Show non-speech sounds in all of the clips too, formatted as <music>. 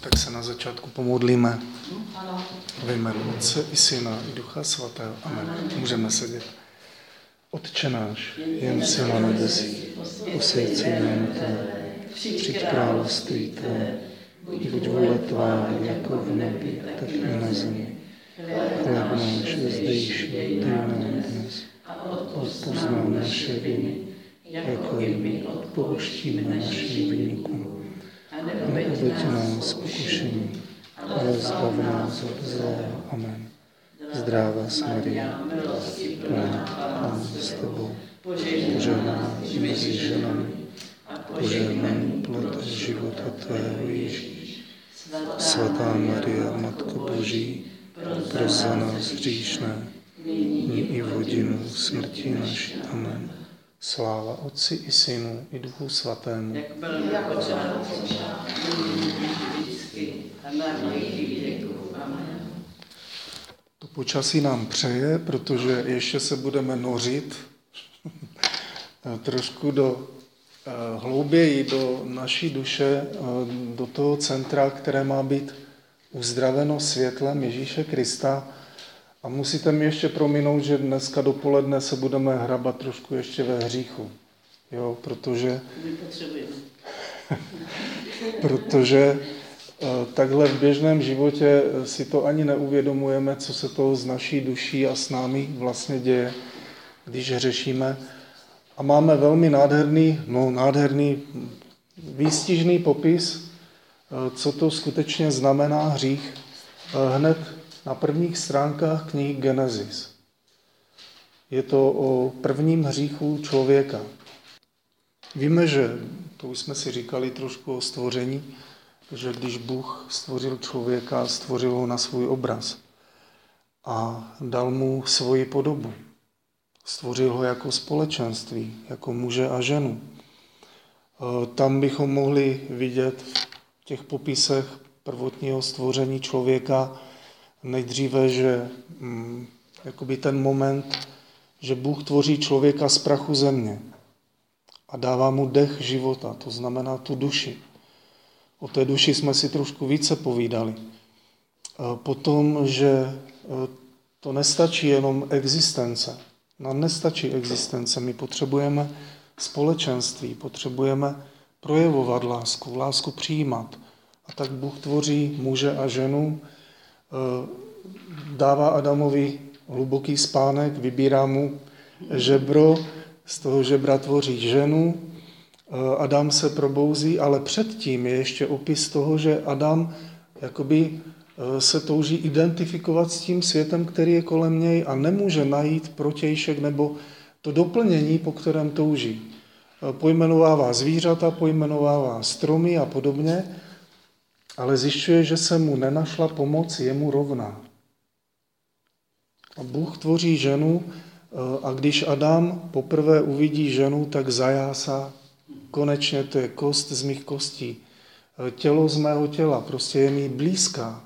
Tak se na začátku pomodlíme. Ve jménu Otce i Syna i Ducha Svatého. Amen. Můžeme sedět. Otče náš, jen si na nebesích, posvěd jméno Tvé, přijď království Tvé, buď vůle Tvá, jako v nebi, tak i na zemi. Chléb náš zdejší, dej nám dnes. Odpust nám naše viny, jako i my odpouštíme našim vynikům neuveď nás pokušení, ale zbav nás od zlého. Amen. Zdráva s Maria, plná Pán s Tebou, požehnaná mezi ženami, požehnaný plod života Tvého Ježíš. Svatá Maria, Matko Boží, pros za nás hříšné, nyní i v hodinu smrti naší. Amen. Sláva Otci i Synu i Duchu Svatému. Jak byl jako To počasí nám přeje, protože ještě se budeme nořit <laughs> trošku do eh, hlouběji do naší duše, eh, do toho centra, které má být uzdraveno světlem Ježíše Krista, a musíte mi ještě prominout, že dneska dopoledne se budeme hrabat trošku ještě ve hříchu. Jo, protože... <laughs> protože eh, takhle v běžném životě si to ani neuvědomujeme, co se to s naší duší a s námi vlastně děje, když řešíme. A máme velmi nádherný, no nádherný, výstižný popis, eh, co to skutečně znamená hřích. Eh, hned na prvních stránkách knihy Genesis. Je to o prvním hříchu člověka. Víme, že, to už jsme si říkali trošku o stvoření, že když Bůh stvořil člověka, stvořil ho na svůj obraz a dal mu svoji podobu. Stvořil ho jako společenství, jako muže a ženu. E, tam bychom mohli vidět v těch popisech prvotního stvoření člověka nejdříve, že mm, jakoby ten moment, že Bůh tvoří člověka z prachu země a dává mu dech života, to znamená tu duši. O té duši jsme si trošku více povídali. Potom, že e, to nestačí jenom existence. Nám nestačí existence, my potřebujeme společenství, potřebujeme projevovat lásku, lásku přijímat. A tak Bůh tvoří muže a ženu, dává Adamovi hluboký spánek, vybírá mu žebro, z toho žebra tvoří ženu, eh, Adam se probouzí, ale předtím je ještě opis toho, že Adam jakoby eh, se touží identifikovat s tím světem, který je kolem něj a nemůže najít protějšek nebo to doplnění, po kterém touží. Pojmenovává zvířata, pojmenovává stromy a podobně, ale zjišťuje, že se mu nenašla pomoc jemu rovná. A Bůh tvoří ženu eh, a když Adam poprvé uvidí ženu, tak zajásá, konečně to je kost z mých kostí, eh, tělo z mého těla, prostě je mi blízká.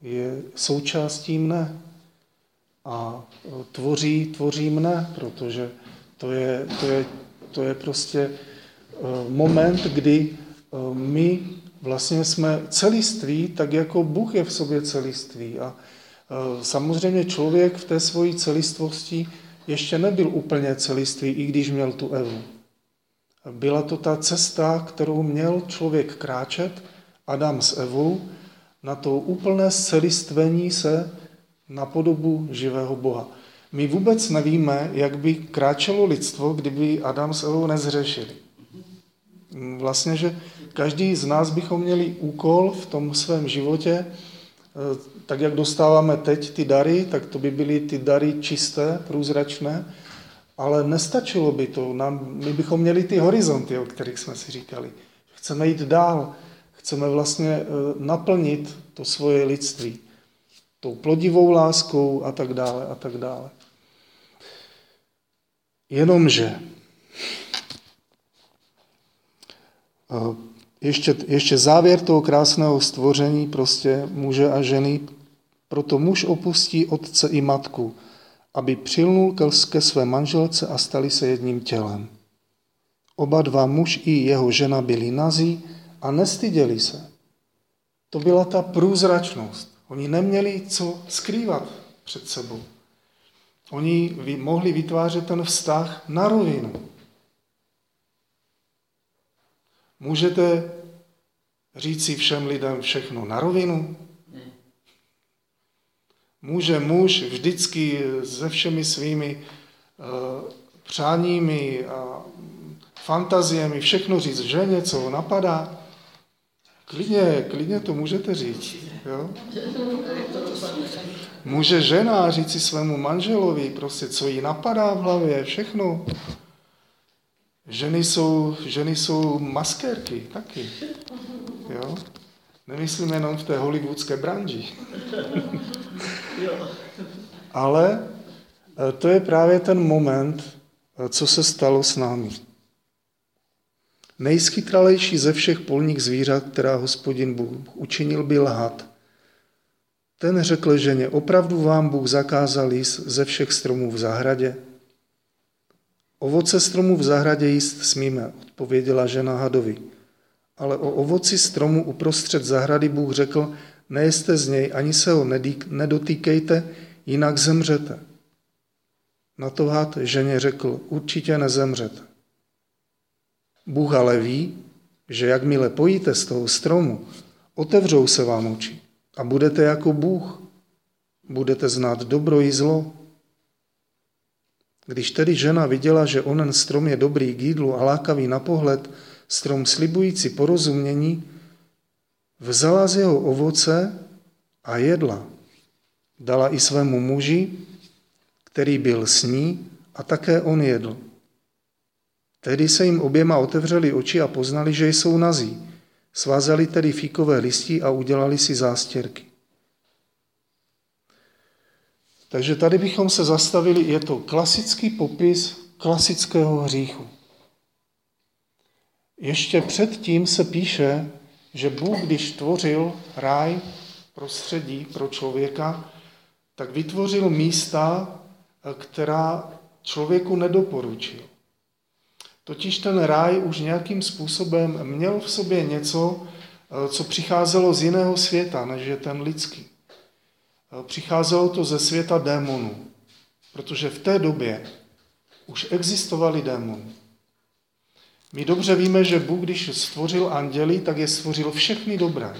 Je součástí mne a eh, tvoří, tvoří mne, protože to je, to je, to je prostě moment, kdy my vlastně jsme celiství, tak jako Bůh je v sobě celiství. A eh, samozřejmě člověk v té svojí celistvosti ještě nebyl úplně celiství, i když měl tu Evu. Byla to ta cesta, kterou měl člověk kráčet, Adam s Evou, na to úplné celistvení se na podobu živého Boha. My vůbec nevíme, jak by kráčelo lidstvo, kdyby Adam s Evou nezřešili. Vlastně, že každý z nás bychom měli úkol v tom svém životě, eh, tak jak dostáváme teď ty dary, tak to by byly ty dary čisté, průzračné, ale nestačilo by to. Nám, my bychom měli ty horizonty, o kterých jsme si říkali. Chceme jít dál, chceme vlastně eh, naplnit to svoje lidství tou plodivou láskou a tak dále a tak dále. Jenomže eh, ještě, ještě závěr toho krásného stvoření prostě muže a ženy. Proto muž opustí otce i matku, aby přilnul ke své manželce a stali se jedním tělem. Oba dva muž i jeho žena byli nazí a nestyděli se. To byla ta průzračnost. Oni neměli co skrývat před sebou. Oni mohli vytvářet ten vztah na rovinu. Můžete říci všem lidem všechno na rovinu? Může muž vždycky se všemi svými uh, přáními a fantaziemi všechno říct že něco napadá? Klidně, klidně to můžete říct. Jo? Může žena říct si svému manželovi, prostě co jí napadá v hlavě, všechno. Ženy jsou, ženy jsou maskérky taky. Jo? Nemyslím jenom v té hollywoodské branži. Ale e, to je právě ten moment, e, co se stalo s námi. Nejskytralejší ze všech polních zvířat, která hospodin Bůh učinil, byl had. Ten řekl ženě, opravdu vám Bůh zakázal jíst ze všech stromů v zahradě? Ovoce stromů v zahradě jíst smíme, odpověděla žena hadovi. Ale o ovoci stromu uprostřed zahrady Bůh řekl, nejeste z něj, ani se ho nedotýkejte, jinak zemřete. Na to had ženě řekl, určitě nezemřete. Bůh ale ví, že jakmile pojíte z toho stromu, otevřou se vám oči a budete jako Bůh. Budete znát dobro i zlo. Když tedy žena viděla, že onen strom je dobrý k jídlu a lákavý na pohled, strom slibující porozumění, vzala z jeho ovoce a jedla. Dala i svému muži, který byl s ní, a také on jedl. Tehdy se jim oběma otevřeli oči a poznali, že jsou nazí. Svázali tedy fíkové listí a udělali si zástěrky. Takže tady bychom se zastavili, je to klasický popis klasického hříchu. Ještě předtím se píše, že Bůh, když tvořil ráj prostředí pro člověka, tak vytvořil místa, která člověku nedoporučil. Totiž ten ráj už nějakým způsobem měl v sobě něco, co přicházelo z jiného světa, než je ten lidský. Přicházelo to ze světa démonů, protože v té době už existovali démoni. My dobře víme, že Bůh, když stvořil anděli, tak je stvořil všechny dobré.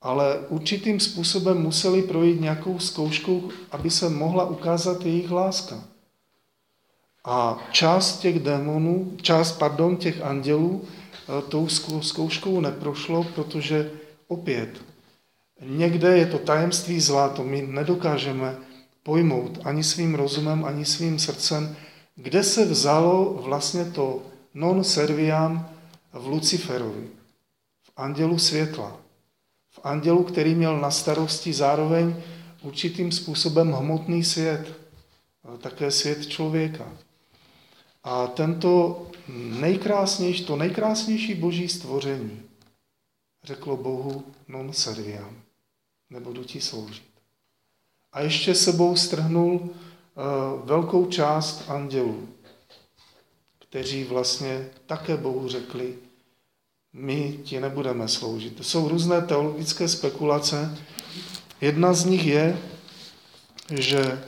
Ale určitým způsobem museli projít nějakou zkouškou, aby se mohla ukázat jejich láska. A část těch démonů, část, pardon, těch andělů eh, tou zkouškou neprošlo, protože opět někde je to tajemství zla, to my nedokážeme pojmout ani svým rozumem, ani svým srdcem, kde se vzalo vlastně to non serviam v Luciferovi, v andělu světla, v andělu, který měl na starosti zároveň určitým způsobem hmotný svět, také svět člověka. A tento nejkrásnější, to nejkrásnější boží stvoření řeklo Bohu non serviam, nebudu ti sloužit. A ještě sebou strhnul uh, velkou část andělů, kteří vlastně také Bohu řekli, my ti nebudeme sloužit. To jsou různé teologické spekulace. Jedna z nich je, že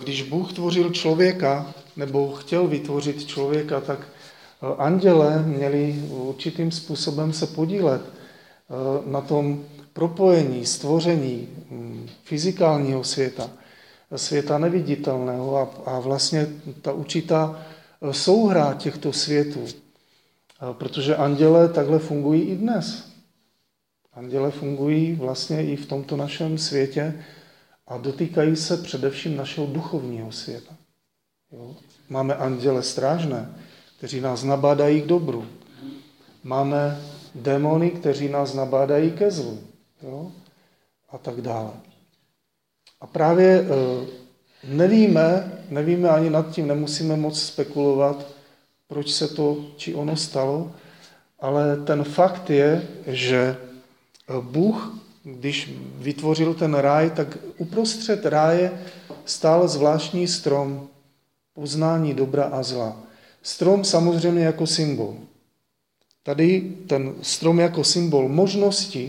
když Bůh tvořil člověka, nebo chtěl vytvořit člověka, tak eh, anděle měli určitým způsobem se podílet eh, na tom propojení, stvoření hm, fyzikálního světa, světa neviditelného a, a vlastně ta určitá eh, souhra těchto světů. Protože anděle takhle fungují i dnes. Anděle fungují vlastně i v tomto našem světě a dotýkají se především našeho duchovního světa. Jo? Máme anděle strážné, kteří nás nabádají k dobru. Máme démony, kteří nás nabádají ke zlu. Jo? A tak dále. A právě e, nevíme, nevíme ani nad tím, nemusíme moc spekulovat, proč se to či ono stalo, ale ten fakt je, že e, Bůh, když vytvořil ten ráj, tak uprostřed ráje stál zvláštní strom, poznání dobra a zla. Strom samozřejmě jako symbol. Tady ten strom jako symbol možnosti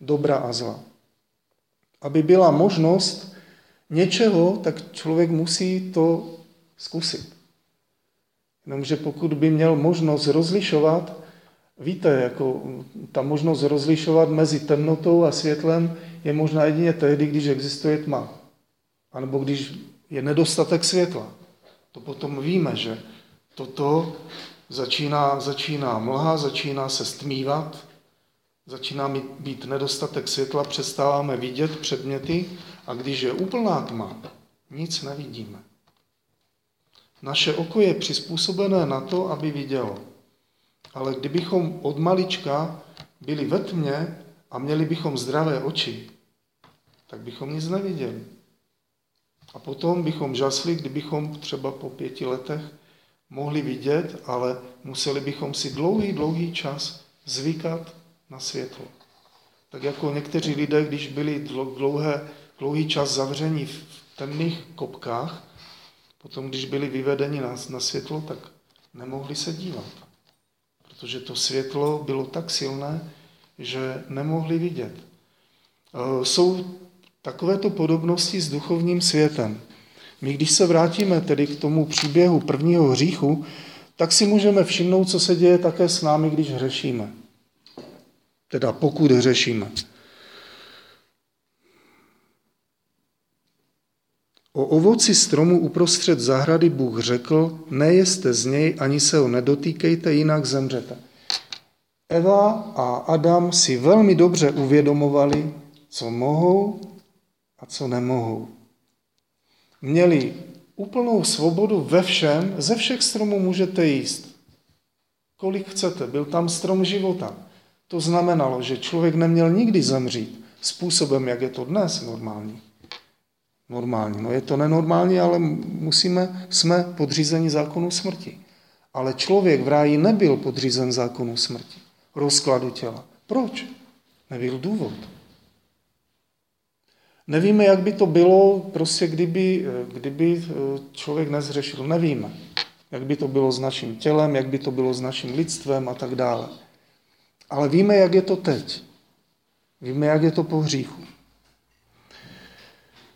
dobra a zla. Aby byla možnost něčeho, tak člověk musí to zkusit. Jenomže pokud by měl možnost rozlišovat, víte, jako ta možnost rozlišovat mezi temnotou a světlem je možná jedině tehdy, když existuje tma. A nebo když je nedostatek světla. To potom víme, že toto začíná, začíná mlha, začíná se stmívat, začíná být nedostatek světla, přestáváme vidět předměty a když je úplná tma, nic nevidíme. Naše oko je přizpůsobené na to, aby vidělo. Ale kdybychom od malička byli ve tmě a měli bychom zdravé oči, tak bychom nic neviděli. A potom bychom žasli, kdybychom třeba po pěti letech mohli vidět, ale museli bychom si dlouhý, dlouhý čas zvykat na světlo. Tak jako někteří lidé, když byli dlouhé, dlouhý čas zavření v temných kopkách, potom když byli vyvedeni na, na světlo, tak nemohli se dívat. Protože to světlo bylo tak silné, že nemohli vidět. E, jsou takovéto podobnosti s duchovním světem. My, když se vrátíme tedy k tomu příběhu prvního hříchu, tak si můžeme všimnout, co se děje také s námi, když hřešíme. Teda pokud hřešíme. O ovoci stromu uprostřed zahrady Bůh řekl, nejeste z něj, ani se ho nedotýkejte, jinak zemřete. Eva a Adam si velmi dobře uvědomovali, co mohou a co nemohou. Měli úplnou svobodu ve všem, ze všech stromů můžete jíst. Kolik chcete, byl tam strom života. To znamenalo, že člověk neměl nikdy zemřít způsobem, jak je to dnes normální. Normální. No je to nenormální, ale musíme, jsme podřízeni zákonu smrti. Ale člověk v ráji nebyl podřízen zákonu smrti, rozkladu těla. Proč? Nebyl důvod. Nevíme, jak by to bylo, prostě kdyby, kdyby eh, člověk nezřešil. Nevíme, jak by to bylo s naším tělem, jak by to bylo s naším lidstvem a tak dále. Ale víme, jak je to teď. Víme, jak je to po hříchu.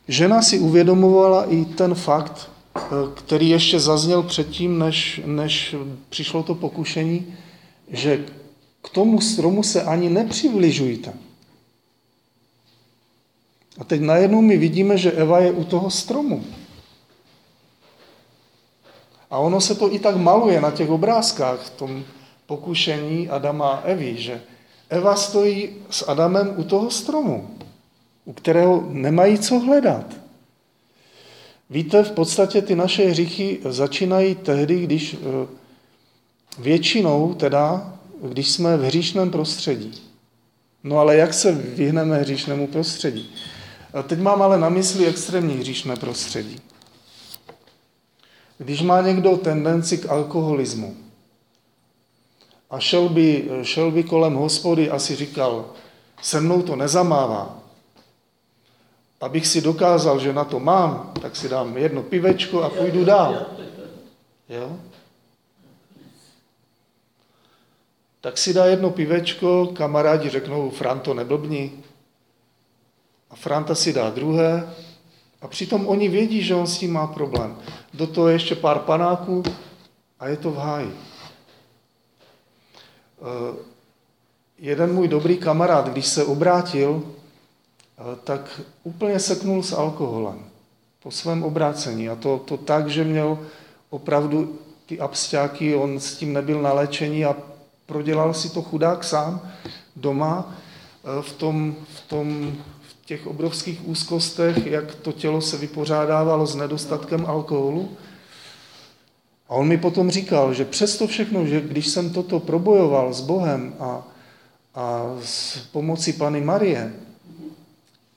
Žena si uvědomovala i ten fakt, který ještě zazněl předtím, než, než přišlo to pokušení, že k tomu stromu se ani nepřibližujte. A teď najednou my vidíme, že Eva je u toho stromu. A ono se to i tak maluje na těch obrázkách, v tom pokušení Adama a Evy, že Eva stojí s Adamem u toho stromu, u kterého nemají co hledat. Víte, v podstatě ty naše hříchy začínají tehdy, když eh, většinou teda, když jsme v hříšném prostředí. No ale jak se vyhneme hříšnému prostředí? Teď mám ale na mysli extrémní hříšné prostředí. Když má někdo tendenci k alkoholismu a šel by, šel by kolem hospody a si říkal, se mnou to nezamává, abych si dokázal, že na to mám, tak si dám jedno pivečko a půjdu dál. Jo? Tak si dá jedno pivečko, kamarádi řeknou, Franto, neblbni, a Franta si dá druhé a přitom oni vědí, že on s tím má problém. Do toho ještě pár panáků a je to v háji. Uh, jeden můj dobrý kamarád, když se obrátil, uh, tak úplně seknul s alkoholem po svém obrácení. A to, to tak, že měl opravdu ty absťáky, on s tím nebyl na léčení a prodělal si to chudák sám doma uh, v tom, v tom těch obrovských úzkostech, jak to tělo se vypořádávalo s nedostatkem alkoholu. A on mi potom říkal, že přesto všechno, že když jsem toto probojoval s Bohem a, a s pomocí Pany Marie,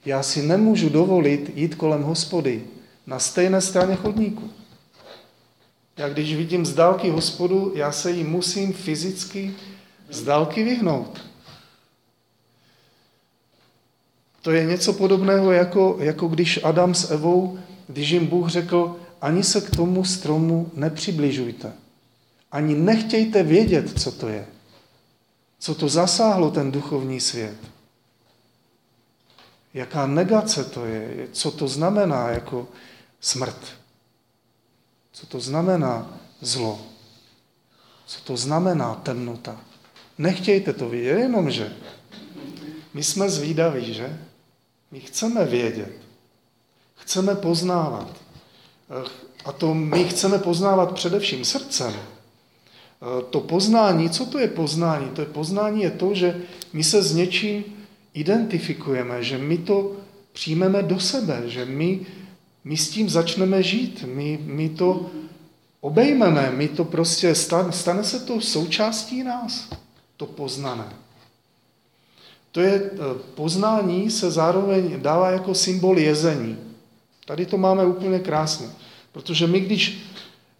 já si nemůžu dovolit jít kolem hospody na stejné straně chodníku. Já když vidím z dálky hospodu, já se jí musím fyzicky z dálky vyhnout. To je něco podobného, jako, jako když Adam s Evou, když jim Bůh řekl, ani se k tomu stromu nepřibližujte. Ani nechtějte vědět, co to je. co to zasáhlo ten duchovní svět. Jaká negace to je, co to znamená jako smrt. Co to znamená zlo. Co to znamená temnota. Nechtějte to vědět, jenomže my jsme zvídaví, že? My chceme vědět. Chceme poznávat. A to my chceme poznávat především srdcem. To poznání, co to je poznání? To je poznání je to, že my se s něčím identifikujeme, že my to přijmeme do sebe, že my, my s tím začneme žít, my, my to obejmeme, my to prostě, stane, stane se to součástí nás, to poznané. To je, eh, poznání se zároveň dává jako symbol jezení. Tady to máme úplně krásně. Protože my, když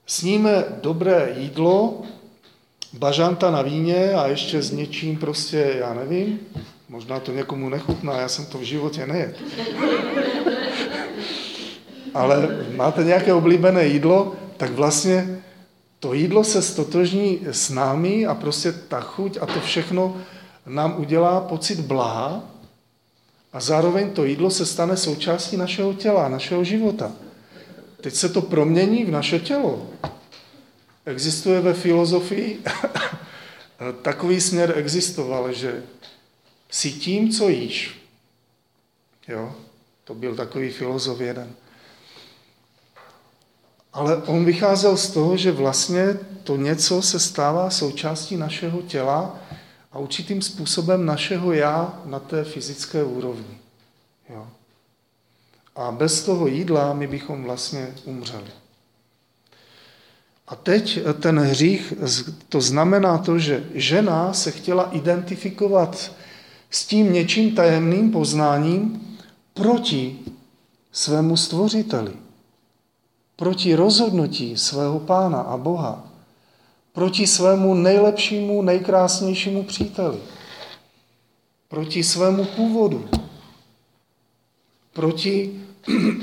sníme dobré jídlo, bažanta na víně a ještě s něčím prostě, já nevím, možná to někomu nechutná, já jsem to v životě nejet. Ale máte nějaké oblíbené jídlo, tak vlastně to jídlo se stotožní s námi a prostě ta chuť a to všechno nám udělá pocit blaha a zároveň to jídlo se stane součástí našeho těla, našeho života. Teď se to promění v naše tělo. Existuje ve filozofii, <coughs> takový směr existoval, že si tím, co jíš. Jo? To byl takový filozof jeden. Ale on vycházel z toho, že vlastně to něco se stává součástí našeho těla a určitým způsobem našeho já na té fyzické úrovni. Jo. A bez toho jídla my bychom vlastně umřeli. A teď ten hřích, to znamená to, že žena se chtěla identifikovat s tím něčím tajemným poznáním proti svému stvořiteli, proti rozhodnutí svého pána a Boha proti svému nejlepšímu, nejkrásnějšímu příteli, proti svému původu, proti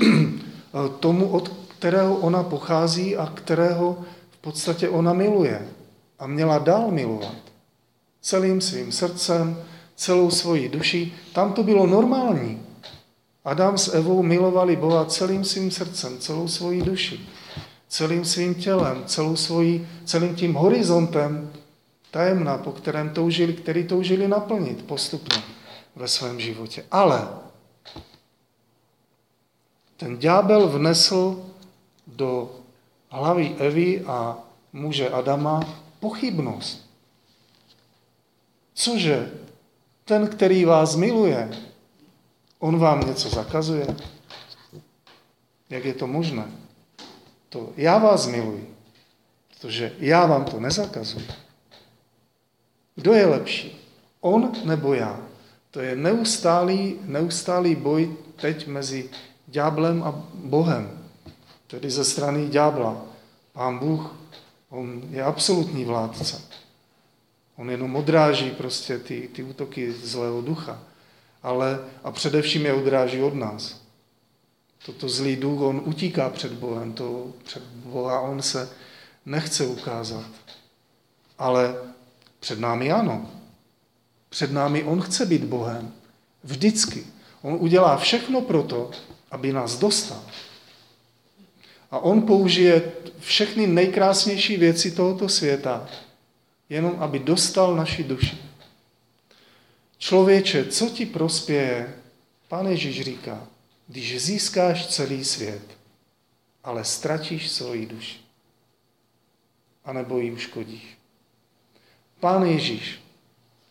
<clears throat> tomu, od kterého ona pochází a kterého v podstatě ona miluje a měla dál milovat. Celým svým srdcem, celou svojí duší. Tam to bylo normální. Adam s Evou milovali Boha celým svým srdcem, celou svojí duši celým svým tělem, celou svojí, celým tím horizontem tajemna, po kterém toužili, který toužili naplnit postupně ve svém životě. Ale ten ďábel vnesl do hlavy Evy a muže Adama pochybnost. Cože ten, který vás miluje, on vám něco zakazuje? Jak je to možné? To já vás miluji, protože já vám to nezakazuji. Kdo je lepší? On nebo já? To je neustálý, neustálý boj teď mezi ďáblem a Bohem, tedy ze strany ďábla. Pán Bůh, on je absolutní vládce. On jenom odráží prostě ty, ty útoky zlého ducha. Ale, a především je odráží od nás toto zlý duch, on utíká před Bohem, to před Boha on se nechce ukázat. Ale před námi ano. Před námi on chce být Bohem. Vždycky. On udělá všechno pro to, aby nás dostal. A on použije všechny nejkrásnější věci tohoto světa, jenom aby dostal naši duši. Člověče, co ti prospěje? Pán Ježíš říká, když získáš celý svět, ale ztratíš svoji duši. A nebo ji uškodíš. Pán Ježíš,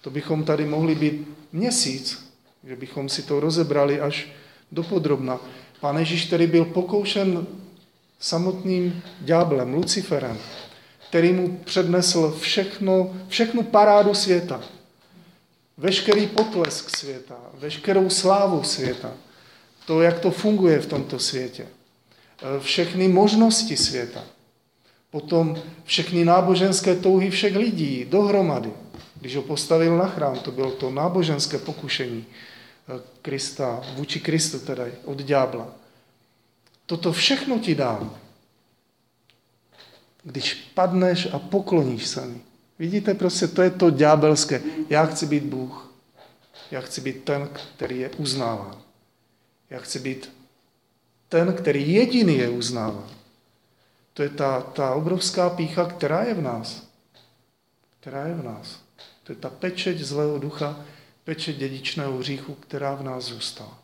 to bychom tady mohli být měsíc, že bychom si to rozebrali až do podrobna. Pán Ježíš, který byl pokoušen samotným ďáblem, Luciferem, který mu přednesl všechno, všechnu parádu světa, veškerý potlesk světa, veškerou slávu světa, to, jak to funguje v tomto světě, e, všechny možnosti světa, potom všechny náboženské touhy všech lidí dohromady. Když ho postavil na chrám, to bylo to náboženské pokušení e, Krista, vůči Kristu teda, od ďábla. Toto všechno ti dám, když padneš a pokloníš se mi. Vidíte, prostě to je to ďábelské. Já chci být Bůh. Já chci být ten, který je uznáván. Já chci být ten, který jediný je uznáván. To je ta, ta obrovská pícha, která je v nás. Která je v nás. To je ta pečeť zlého ducha, pečeť dědičného hříchu, která v nás zůstala.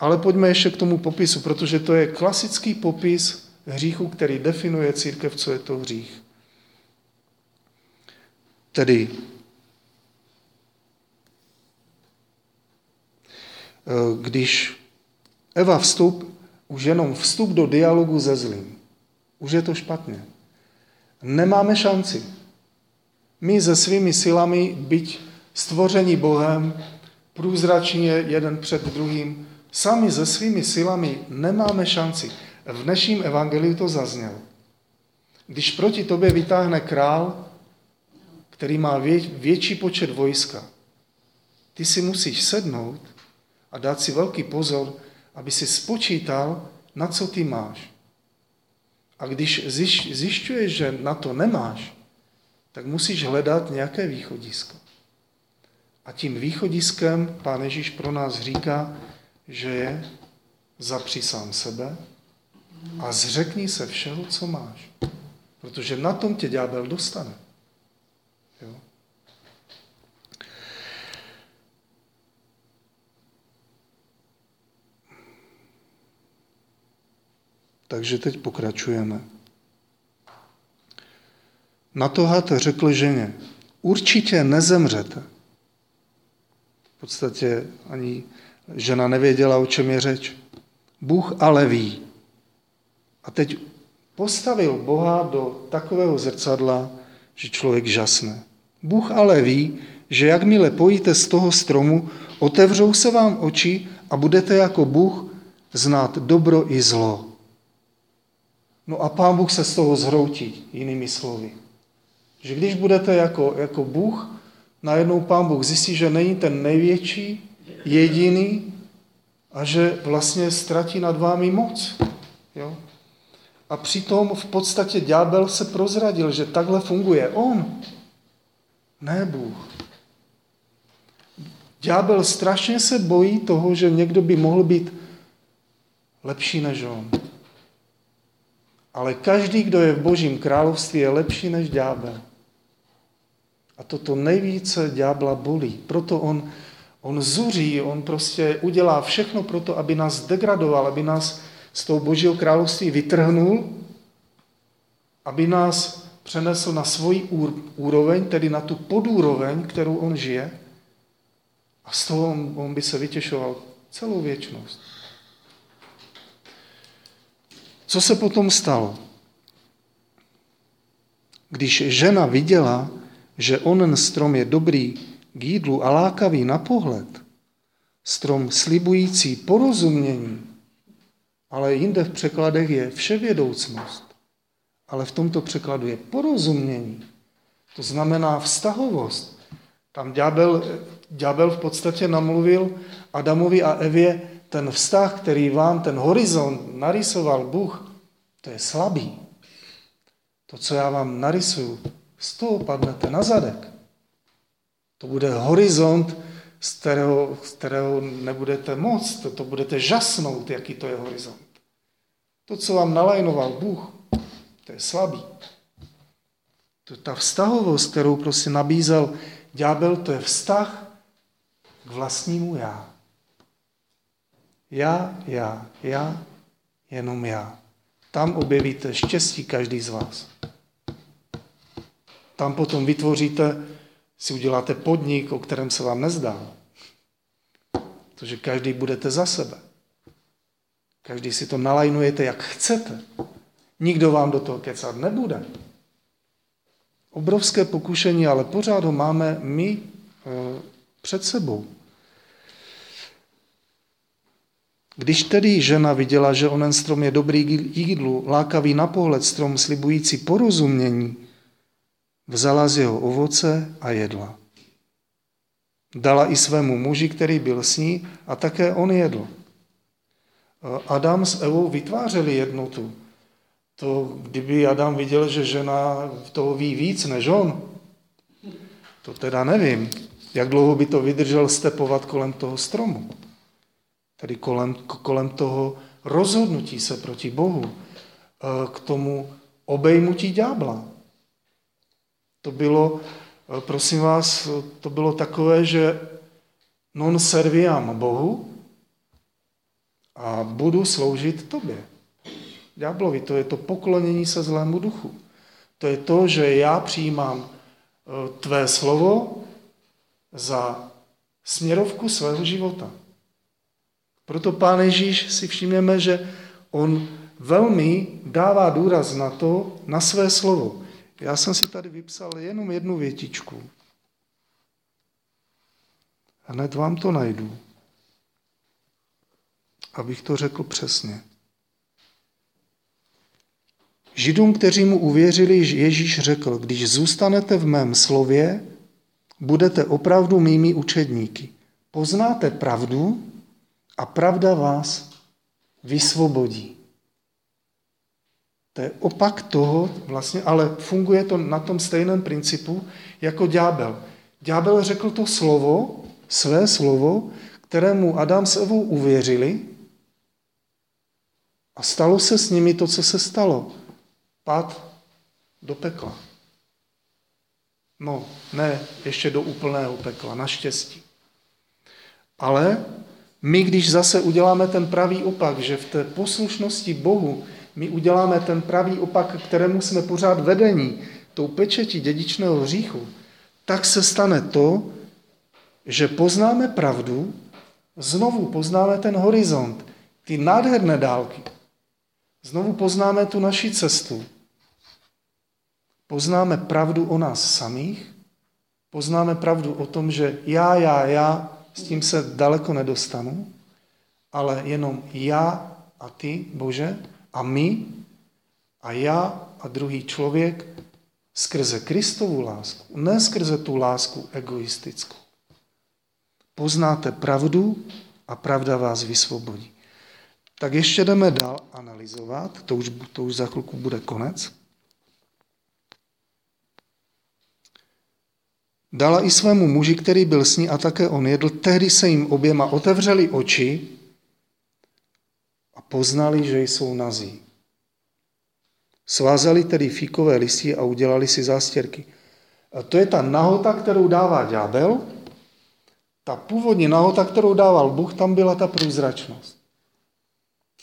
Ale pojďme ještě k tomu popisu, protože to je klasický popis hříchu, který definuje církev, co je to hřích. Tedy když Eva vstup, už jenom vstup do dialogu se zlým, už je to špatně. Nemáme šanci. My se svými silami, byť stvoření Bohem, průzračně jeden před druhým, sami se svými silami nemáme šanci. V dnešním evangeliu to zaznělo. Když proti tobě vytáhne král, který má vě, větší počet vojska, ty si musíš sednout a dát si velký pozor, aby si spočítal, na co ty máš. A když zjišťuješ, že na to nemáš, tak musíš hledat nějaké východisko. A tím východiskem Pán Ježíš pro nás říká, že je zapři sám sebe a zřekni se všeho, co máš. Protože na tom tě ďábel dostane. Takže teď pokračujeme. Na to had řekl ženě, určitě nezemřete. V podstatě ani žena nevěděla, o čem je řeč. Bůh ale ví. A teď postavil Boha do takového zrcadla, že člověk žasne. Bůh ale ví, že jakmile pojíte z toho stromu, otevřou se vám oči a budete jako Bůh znát dobro i zlo. No a pán Bůh se z toho zhroutí, jinými slovy. Že když budete jako, jako Bůh, najednou pán Bůh zjistí, že není ten největší, jediný a že vlastně ztratí nad vámi moc. Jo? A přitom v podstatě ďábel se prozradil, že takhle funguje on, ne Bůh. Ďábel strašně se bojí toho, že někdo by mohl být lepší než on. Ale každý, kdo je v božím království, je lepší než ďábel. A toto nejvíce ďábla bolí. Proto on, on zuří, on prostě udělá všechno pro to, aby nás degradoval, aby nás z toho božího království vytrhnul, aby nás přenesl na svoji úroveň, tedy na tu podúroveň, kterou on žije. A z toho on, on by se vytěšoval celou věčnost. Co se potom stalo? Když žena viděla, že onen strom je dobrý k jídlu a lákavý na pohled, strom slibující porozumění, ale jinde v překladech je vševědoucnost, ale v tomto překladu je porozumění. To znamená vztahovost. Tam ďábel, ďábel v podstatě namluvil Adamovi a Evě ten vztah, který vám, ten horizont narysoval Bůh, to je slabý. To, co já vám narysuju, z toho padnete na zadek. To bude horizont, z kterého, z kterého nebudete moc, to, to budete žasnout, jaký to je horizont. To, co vám nalajnoval Bůh, to je slabý. To, ta vztahovost, kterou prostě nabízel ďábel, to je vztah k vlastnímu já. Já, já, já, jenom já. Tam objevíte štěstí každý z vás. Tam potom vytvoříte, si uděláte podnik, o kterém se vám nezdá. Protože každý budete za sebe. Každý si to nalajnujete, jak chcete. Nikdo vám do toho kecat nebude. Obrovské pokušení, ale pořád ho máme my e, před sebou. Když tedy žena viděla, že onen strom je dobrý k jídlu, lákavý na pohled strom slibující porozumění, vzala z jeho ovoce a jedla. Dala i svému muži, který byl s ní, a také on jedl. Adam s Evou vytvářeli jednotu. To, kdyby Adam viděl, že žena toho ví víc než on, to teda nevím, jak dlouho by to vydržel stepovat kolem toho stromu. Tedy kolem, kolem toho rozhodnutí se proti Bohu, eh, k tomu obejmutí ďábla. To bylo, eh, prosím vás, to bylo takové, že non serviam Bohu a budu sloužit tobě. Ďáblovi, to je to poklonění se zlému duchu. To je to, že já přijímám eh, tvé slovo za směrovku svého života. Proto Pán Ježíš si všimneme, že on velmi dává důraz na to, na své slovo. Já jsem si tady vypsal jenom jednu větičku. Hned vám to najdu, abych to řekl přesně. Židům, kteří mu uvěřili, Ježíš řekl, když zůstanete v mém slově, budete opravdu mými učedníky. Poznáte pravdu a pravda vás vysvobodí. To je opak toho vlastně, ale funguje to na tom stejném principu jako ďábel. Ďábel řekl to slovo, své slovo, kterému Adam s Evou uvěřili a stalo se s nimi to, co se stalo. Pád do pekla. No, ne ještě do úplného pekla, naštěstí. Ale my, když zase uděláme ten pravý opak, že v té poslušnosti Bohu my uděláme ten pravý opak, kterému jsme pořád vedení, tou pečetí dědičného hříchu, tak se stane to, že poznáme pravdu, znovu poznáme ten horizont, ty nádherné dálky. Znovu poznáme tu naši cestu. Poznáme pravdu o nás samých, poznáme pravdu o tom, že já, já, já, s tím se daleko nedostanu, ale jenom já a ty, Bože, a my a já a druhý člověk skrze Kristovu lásku, ne skrze tu lásku egoistickou. Poznáte pravdu a pravda vás vysvobodí. Tak ještě jdeme dál analyzovat, to už, to už za chvilku bude konec. Dala i svému muži, který byl s ní a také on jedl, tehdy se jim oběma otevřeli oči a poznali, že jsou nazí. Svázali tedy fíkové listy a udělali si zástěrky. A to je ta nahota, kterou dává ďábel. Ta původní nahota, kterou dával Bůh, tam byla ta průzračnost.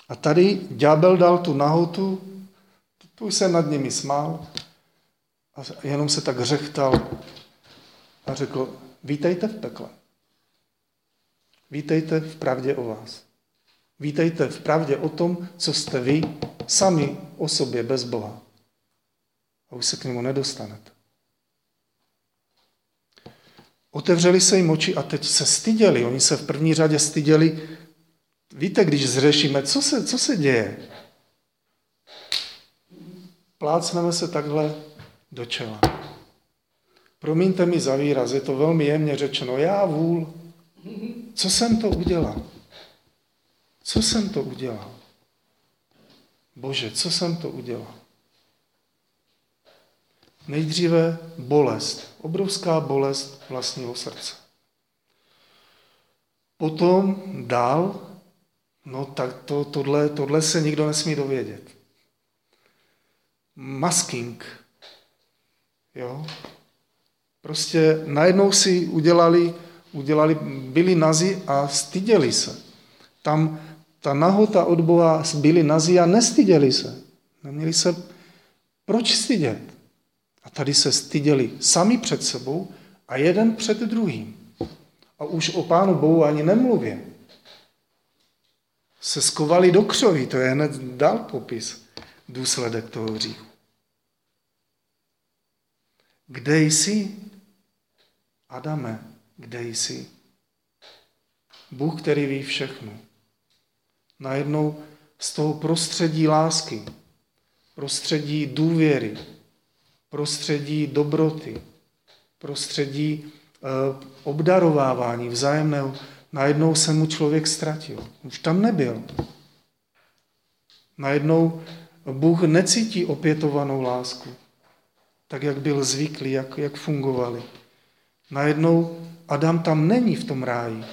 A tady ďábel dal tu nahotu, tu se nad nimi smál a jenom se tak řechtal a řekl, vítejte v pekle. Vítejte v pravdě o vás. Vítejte v pravdě o tom, co jste vy sami o sobě bez Boha. A už se k němu nedostanete. Otevřeli se jim oči a teď se styděli. Oni se v první řadě styděli. Víte, když zřešíme, co se, co se děje? Plácneme se takhle do čela. Promiňte mi za výraz, je to velmi jemně řečeno. Já vůl. Co jsem to udělal? Co jsem to udělal? Bože, co jsem to udělal? Nejdříve bolest, obrovská bolest vlastního srdce. Potom dál, no tak to, tohle, tohle se nikdo nesmí dovědět. Masking. Jo? Prostě najednou si udělali, udělali byli nazi a styděli se. Tam ta nahota od Boha byli nazi a nestyděli se. Neměli se proč stydět. A tady se styděli sami před sebou a jeden před druhým. A už o Pánu Bohu ani nemluvě. Se skovali do křoví, to je hned dal popis důsledek toho hříchu. Kde jsi? Adame, kde jsi? Bůh, který ví všechno. Najednou z toho prostředí lásky, prostředí důvěry, prostředí dobroty, prostředí eh, obdarovávání vzájemného, najednou se mu člověk ztratil. Už tam nebyl. Najednou Bůh necítí opětovanou lásku, tak jak byl zvyklý, jak, jak fungovali. Najednou Adam tam není v tom ráji.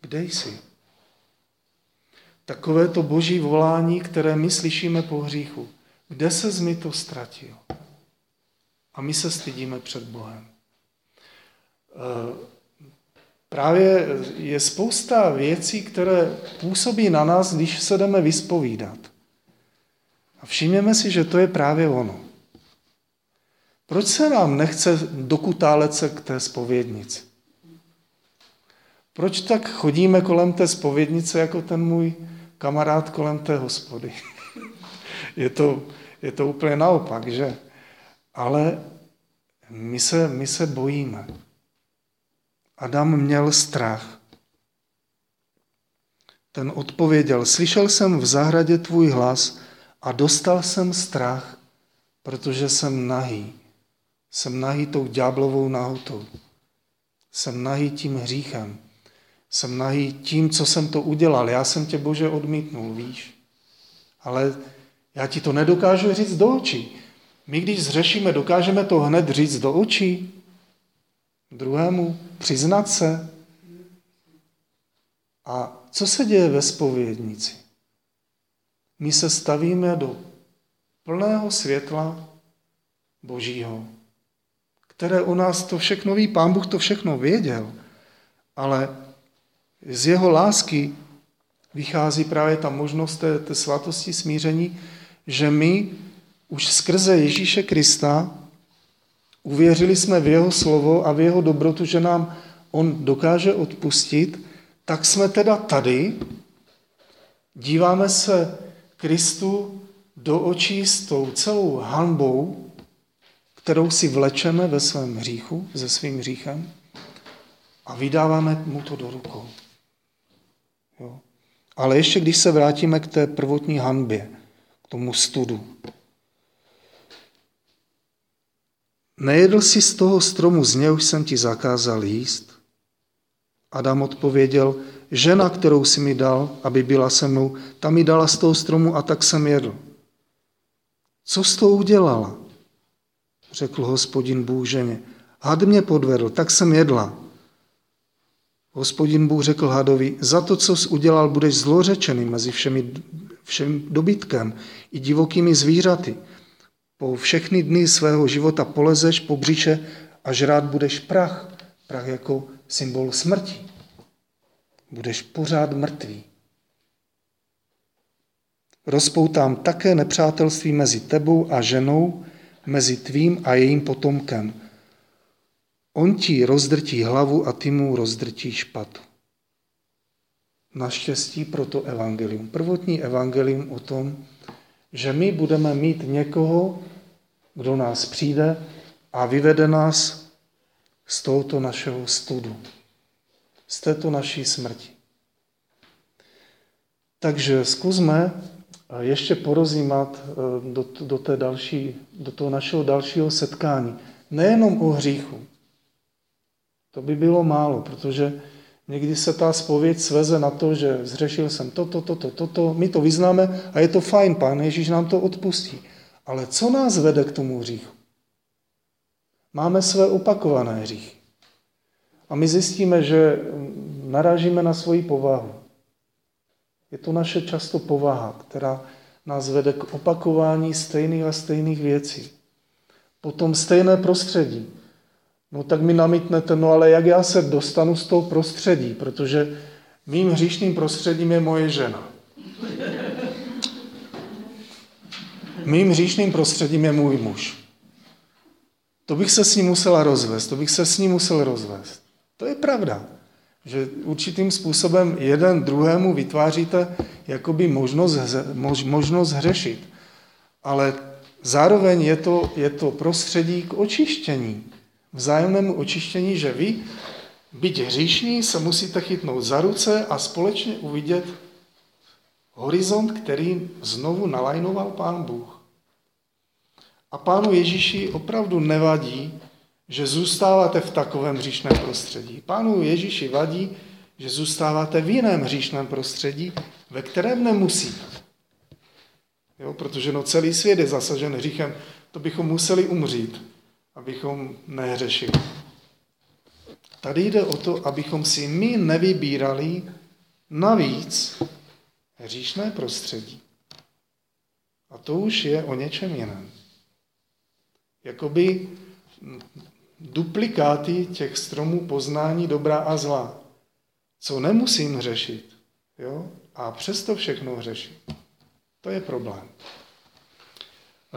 Kde jsi? Takové to boží volání, které my slyšíme po hříchu. Kde se mi to ztratil? A my se stydíme před Bohem. Eh, právě je spousta věcí, které působí na nás, když se jdeme vyspovídat. A všimněme si, že to je právě ono. Proč se nám nechce dokutálet se k té spovědnici? Proč tak chodíme kolem té spovědnice jako ten můj kamarád kolem té hospody? <laughs> je, to, je to úplně naopak, že? Ale my se, my se bojíme. Adam měl strach. Ten odpověděl, slyšel jsem v zahradě tvůj hlas a dostal jsem strach, protože jsem nahý. Jsem nahý tou ďáblovou nahotou. Jsem nahý tím hříchem. Jsem nahý tím, co jsem to udělal. Já jsem tě, Bože, odmítnul, víš. Ale já ti to nedokážu říct do očí. My, když zřešíme, dokážeme to hned říct do očí druhému, přiznat se. A co se děje ve spovědnici? My se stavíme do plného světla Božího které o nás to všechno ví. Pán Bůh to všechno věděl, ale z jeho lásky vychází právě ta možnost té, té svatosti smíření, že my už skrze Ježíše Krista uvěřili jsme v jeho slovo a v jeho dobrotu, že nám on dokáže odpustit, tak jsme teda tady, díváme se Kristu do očí s tou celou hanbou, kterou si vlečeme ve svém hříchu, se svým hříchem a vydáváme mu to do rukou. Jo. Ale ještě když se vrátíme k té prvotní hanbě, k tomu studu. Nejedl si z toho stromu, z něj jsem ti zakázal jíst? Adam odpověděl, žena, kterou si mi dal, aby byla se mnou, ta mi dala z toho stromu a tak jsem jedl. Co s tou udělala? Řekl hospodin Bůh ženě. Had mě podvedl, tak jsem jedla. Hospodin Bůh řekl hadovi, za to, co jsi udělal, budeš zlořečený mezi všemi, všem dobytkem i divokými zvířaty. Po všechny dny svého života polezeš po břiše a žrát budeš prach, prach jako symbol smrti. Budeš pořád mrtvý. Rozpoutám také nepřátelství mezi tebou a ženou, mezi tvým a jejím potomkem. On ti rozdrtí hlavu a ty mu rozdrtí špatu. Naštěstí pro to evangelium. Prvotní evangelium o tom, že my budeme mít někoho, kdo nás přijde a vyvede nás z tohoto našeho studu, z této naší smrti. Takže zkusme ještě porozímat eh, do, do, té další, do toho našeho dalšího setkání. Nejenom o hříchu. To by bylo málo, protože někdy se ta spověď sveze na to, že zřešil jsem toto, toto, toto, my to vyznáme a je to fajn, pán Ježíš nám to odpustí. Ale co nás vede k tomu hříchu? Máme své opakované hříchy. A my zjistíme, že narážíme na svoji povahu. Je to naše často povaha, která nás vede k opakování stejných a stejných věcí. Potom stejné prostředí. No tak mi namítnete, no ale jak já se dostanu z toho prostředí, protože mým hříšným prostředím je moje žena. Mým hříšným prostředím je můj muž. To bych se s ním musela rozvést, to bych se s ním musel rozvést. To je pravda že určitým způsobem jeden druhému vytváříte jakoby možnost, mož, možnost hřešit. Ale zároveň je to, je to prostředí k očištění, vzájemnému očištění, že vy, byť hříšní, se musíte chytnout za ruce a společně uvidět horizont, který znovu nalajnoval Pán Bůh. A Pánu Ježíši opravdu nevadí, že zůstáváte v takovém hříšném prostředí. Pánu Ježíši vadí, že zůstáváte v jiném hříšném prostředí, ve kterém nemusíte. Jo? Protože no celý svět je zasažen hříchem. To bychom museli umřít, abychom nehřešili. Tady jde o to, abychom si my nevybírali navíc hříšné prostředí. A to už je o něčem jiném. Jakoby duplikáty těch stromů poznání dobrá a zla, co nemusím řešit, jo? a přesto všechno řešit. To je problém.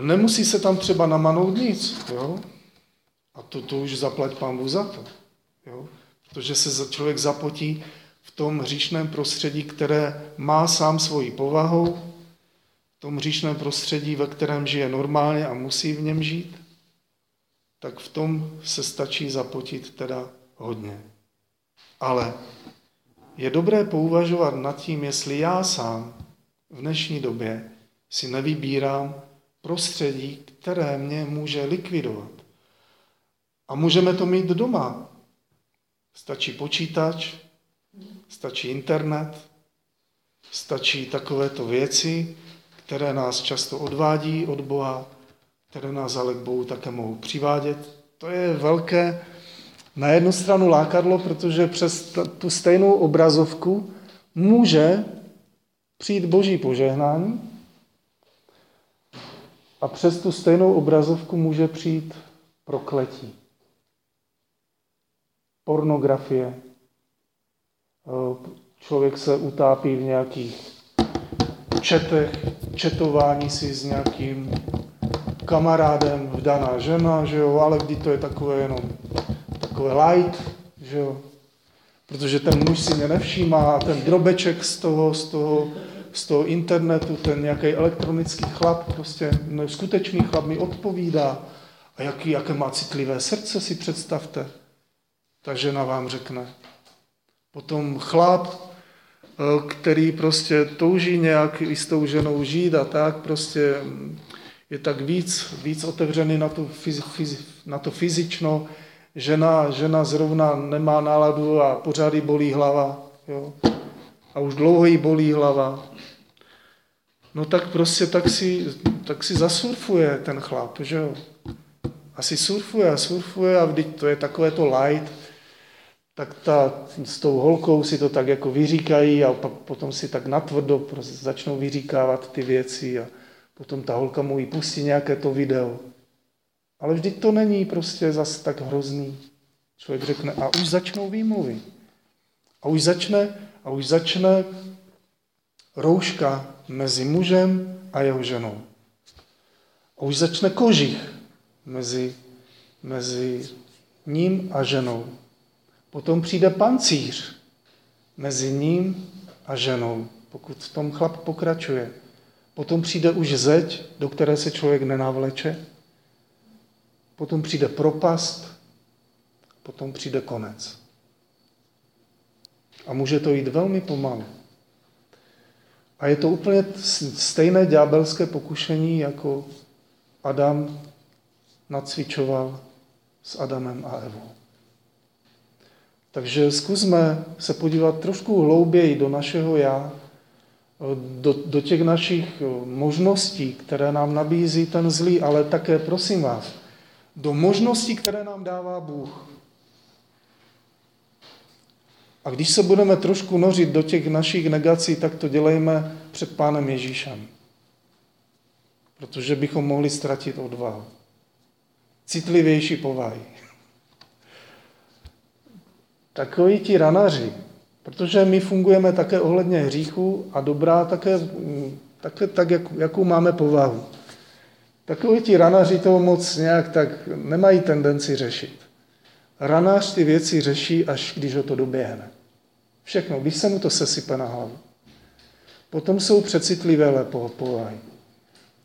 Nemusí se tam třeba namanout nic, jo? a to, to už zaplať pán za to. Jo? Protože se člověk zapotí v tom hříšném prostředí, které má sám svoji povahu, v tom hříšném prostředí, ve kterém žije normálně a musí v něm žít, tak v tom se stačí zapotit teda hodně. Ale je dobré pouvažovat nad tím, jestli já sám v dnešní době si nevybírám prostředí, které mě může likvidovat. A můžeme to mít doma. Stačí počítač, stačí internet, stačí takovéto věci, které nás často odvádí od Boha, které nás ale k Bohu také mohou přivádět. To je velké na jednu stranu lákadlo, protože přes tu stejnou obrazovku může přijít boží požehnání a přes tu stejnou obrazovku může přijít prokletí. Pornografie. Člověk se utápí v nějakých četech, četování si s nějakým kamarádem vdaná žena, že jo, ale kdy to je takové jenom takové light, že jo, protože ten muž si mě nevšímá a ten drobeček z toho, z toho, z toho internetu, ten nějaký elektronický chlap, prostě no, skutečný chlap mi odpovídá. A jaký, jaké má citlivé srdce, si představte. Ta žena vám řekne. Potom chlap, eh, který prostě touží nějak i s tou ženou žít a tak prostě je tak víc, víc otevřený na to, fyzi, fyzi, na to fyzično, žena, žena zrovna nemá náladu a pořád jí bolí hlava. Jo? A už dlouho jí bolí hlava. No tak prostě tak si, tak si zasurfuje ten chlap, že jo. Asi surfuje a surfuje a vždyť to je takové to light, tak ta, s tou holkou si to tak jako vyříkají a pak potom si tak natvrdo prostě začnou vyříkávat ty věci a potom ta holka mu pustí nějaké to video. Ale vždyť to není prostě zas tak hrozný. Člověk řekne, a už začnou výmluvy. A už začne, a už začne rouška mezi mužem a jeho ženou. A už začne kožich mezi, mezi ním a ženou. Potom přijde pancíř mezi ním a ženou, pokud v tom chlap pokračuje. Potom přijde už zeď, do které se člověk nenavleče. Potom přijde propast, potom přijde konec. A může to jít velmi pomalu. A je to úplně stejné ďábelské pokušení, jako Adam nacvičoval s Adamem a Evou. Takže zkusme se podívat trošku hlouběji do našeho já, do, do těch našich možností, které nám nabízí ten zlý, ale také, prosím vás, do možností, které nám dává Bůh. A když se budeme trošku nořit do těch našich negací, tak to dělejme před Pánem Ježíšem. Protože bychom mohli ztratit odvahu. Citlivější povahy. Takoví ti ranaři, protože my fungujeme také ohledně hříchu a dobrá také, také tak, jak, jakou máme povahu. Takoví ti ranaři toho moc nějak tak nemají tendenci řešit. Ranář ty věci řeší, až když ho to doběhne. Všechno, když se mu to sesype na hlavu. Potom jsou přecitlivé povahy.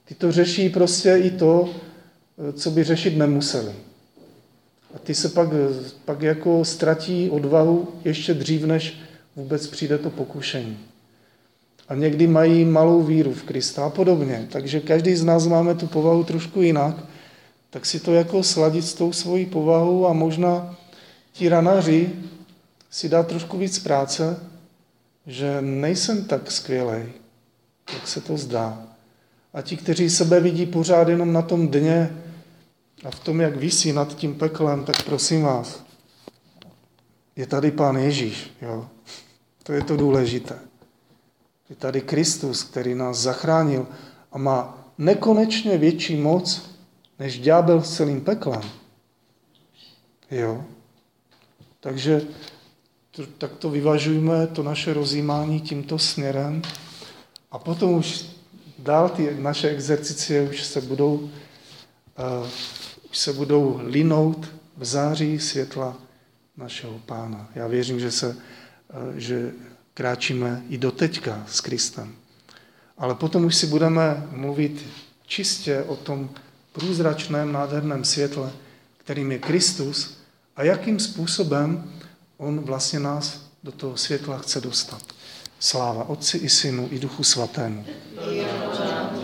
Ty to řeší prostě i to, co by řešit nemuseli. A ty se pak, pak jako ztratí odvahu ještě dřív, než vůbec přijde to pokušení. A někdy mají malou víru v Krista a podobně. Takže každý z nás máme tu povahu trošku jinak, tak si to jako sladit s tou svojí povahou a možná ti ranaři si dá trošku víc práce, že nejsem tak skvělej, jak se to zdá. A ti, kteří sebe vidí pořád jenom na tom dně a v tom, jak visí nad tím peklem, tak prosím vás, je tady Pán Ježíš. Jo? To je to důležité. Je tady Kristus, který nás zachránil a má nekonečně větší moc než ďábel s celým peklem. Jo? Takže tak to vyvažujeme, to naše rozjímání tímto směrem a potom už dál ty naše exercicie už se budou, uh, už se budou linout v září světla našeho Pána. Já věřím, že, se, že kráčíme i do teďka s Kristem. Ale potom už si budeme mluvit čistě o tom průzračném, nádherném světle, kterým je Kristus a jakým způsobem on vlastně nás do toho světla chce dostat. Sláva Otci i Synu i Duchu Svatému. Yeah.